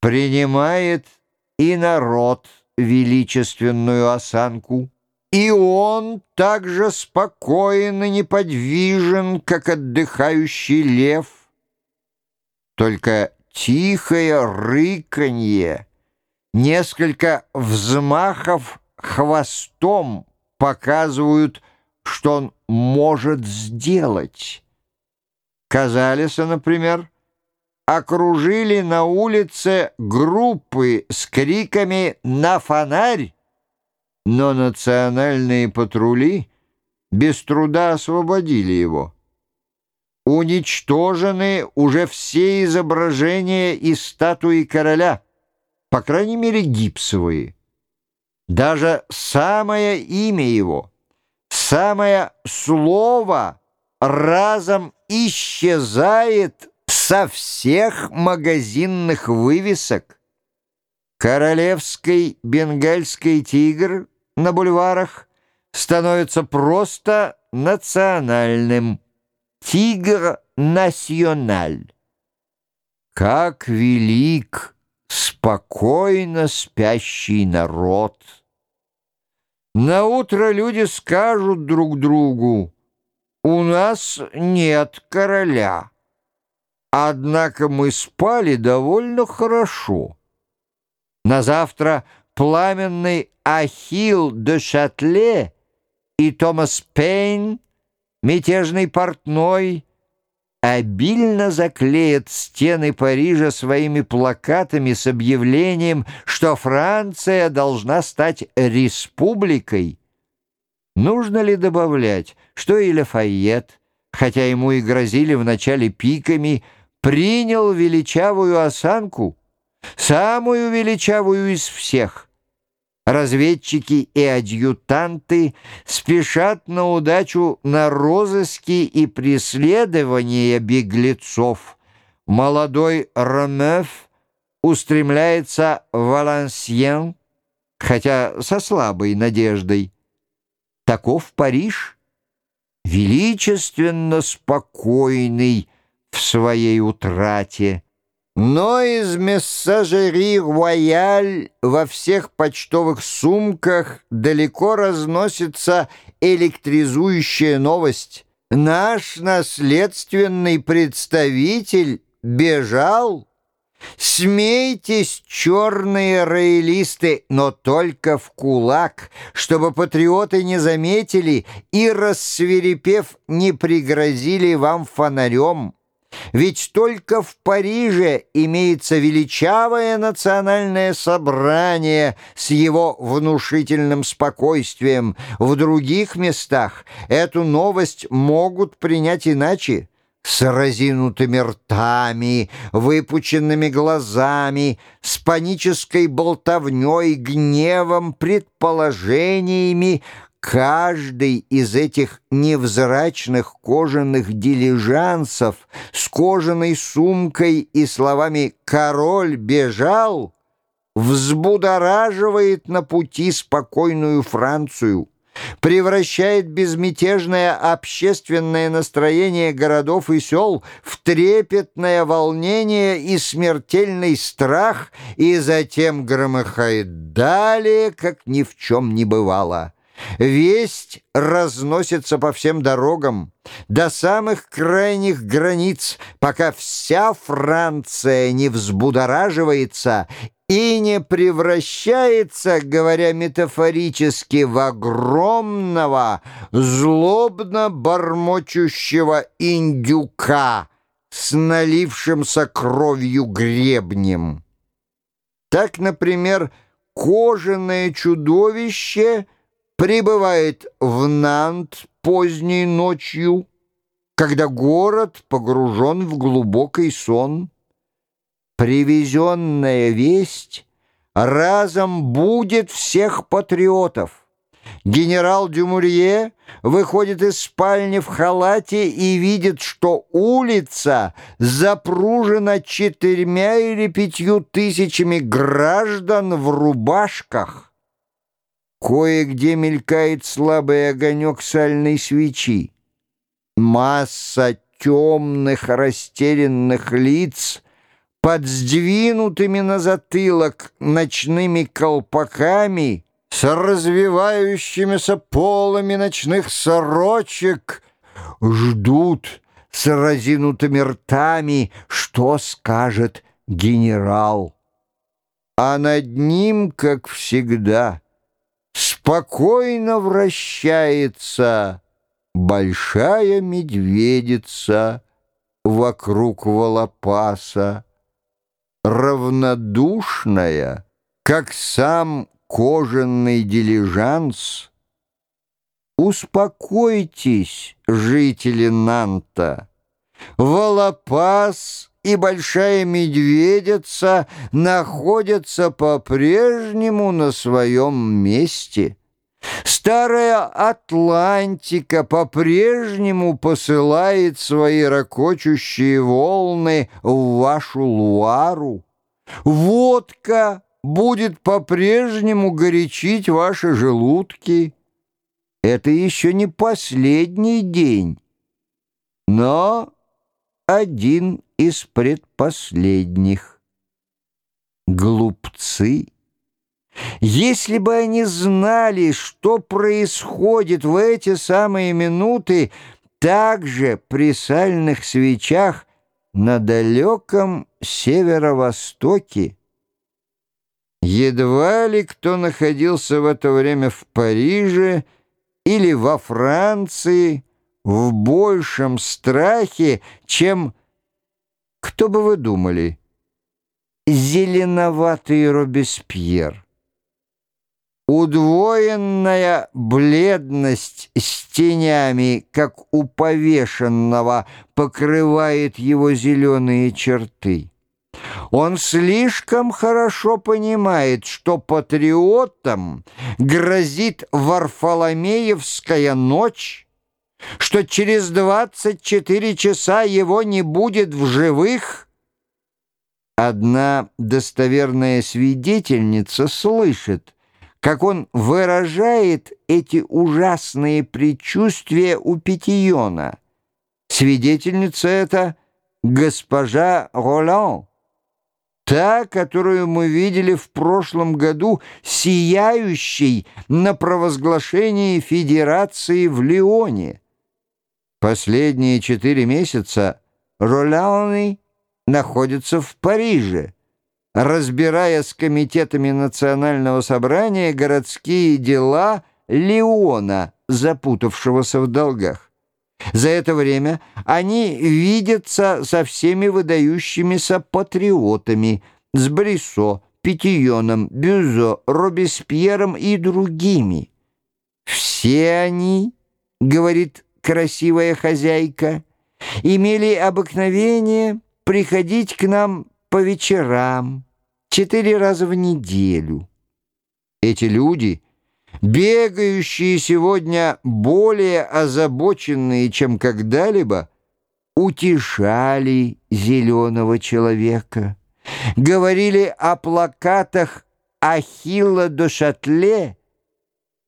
принимает и народ величественную осанку. И он так же спокоен и неподвижен, как отдыхающий лев. Только тихое рыканье, несколько взмахов хвостом показывают, что он может сделать. Казалиса, например, окружили на улице группы с криками «На фонарь!», но национальные патрули без труда освободили его. Уничтожены уже все изображения и статуи короля, по крайней мере гипсовые. Даже самое имя его, самое слово разом исчезает со всех магазинных вывесок. Королевский бенгальский тигр на бульварах становится просто национальным. Тигр националь. Как велик, спокойно спящий народ. На утро люди скажут друг другу, у нас нет короля. Однако мы спали довольно хорошо. На завтра пламенный Ахилл де Шатле и Томас Пейн, мятежный портной, обильно заклеят стены Парижа своими плакатами с объявлением, что Франция должна стать республикой. Нужно ли добавлять, что и Лафайет, хотя ему и грозили вначале пиками, принял величавую осанку, самую величавую из всех. Разведчики и адъютанты спешат на удачу на розыски и преследования беглецов. Молодой Ромеф устремляется в Валансьен, хотя со слабой надеждой. Таков Париж, величественно спокойный в своей утрате. Но из мессажери «Рояль» во всех почтовых сумках далеко разносится электризующая новость. Наш наследственный представитель бежал. Смейтесь, черные роялисты, но только в кулак, чтобы патриоты не заметили и, рассверепев, не пригрозили вам фонарем. Ведь только в Париже имеется величавое национальное собрание с его внушительным спокойствием. В других местах эту новость могут принять иначе с разинутыми ртами, выпученными глазами, с панической болтовней, гневом, предположениями, Каждый из этих невзрачных кожаных дилижансов с кожаной сумкой и словами «Король бежал» взбудораживает на пути спокойную Францию, превращает безмятежное общественное настроение городов и сел в трепетное волнение и смертельный страх и затем громыхает далее, как ни в чем не бывало. Весть разносится по всем дорогам, до самых крайних границ, пока вся Франция не взбудораживается и не превращается, говоря метафорически, в огромного, злобно бормочущего индюка с налившимся кровью гребнем. Так, например, кожаное чудовище — прибывает в Нант поздней ночью, когда город погружен в глубокий сон. Привезенная весть разом будет всех патриотов. Генерал Дюмурье выходит из спальни в халате и видит, что улица запружена четырьмя или пятью тысячами граждан в рубашках. Кое-где мелькает слабый огонек сальной свечи. Масса темных растерянных лиц под сдвинутыми на затылок ночными колпаками, с развивающимися полами ночных сорочек, ждут с разинутыми ртами, что скажет генерал. А над ним, как всегда, спокойно вращается большая медведица вокруг волопаса, равнодушная, как сам кожаный дилижанс. Успокойтесь, жители Нанта, волопас и большая медведица находятся по-прежнему на своем месте. Старая Атлантика по-прежнему посылает свои ракочущие волны в вашу Луару. Водка будет по-прежнему горячить ваши желудки. Это еще не последний день, но один из предпоследних. Глупцы! Если бы они знали, что происходит в эти самые минуты, также при сальных свечах на далеком северо-востоке, едва ли кто находился в это время в Париже или во Франции в большем страхе, чем, кто бы вы думали, зеленоватый Робеспьер. Удвоенная бледность с тенями, как у повешенного, покрывает его зеленые черты. Он слишком хорошо понимает, что патриотам грозит Варфоломеевская ночь, что через 24 часа его не будет в живых. Одна достоверная свидетельница слышит, как он выражает эти ужасные предчувствия у Петиона. Свидетельница это госпожа Ролан, та, которую мы видели в прошлом году, сияющей на провозглашении Федерации в Лионе. Последние четыре месяца Роланы находятся в Париже разбирая с комитетами национального собрания городские дела Леона, запутавшегося в долгах. За это время они видятся со всеми выдающимися патриотами, с Брисо, Петионом, Бюзо, Робеспьером и другими. «Все они, — говорит красивая хозяйка, — имели обыкновение приходить к нам по вечерам, четыре раза в неделю. Эти люди, бегающие сегодня более озабоченные, чем когда-либо, утешали зеленого человека, говорили о плакатах Ахилла до Шатле,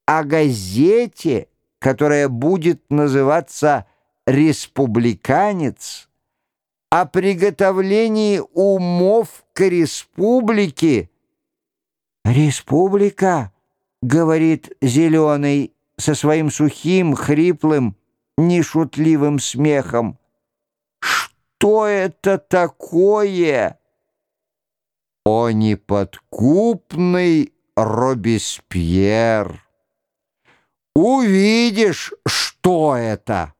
о газете, которая будет называться «Республиканец», о приготовлении умов к республике. «Республика», — говорит Зеленый со своим сухим, хриплым, нешутливым смехом. «Что это такое?» «О неподкупный Робеспьер! Увидишь, что это!»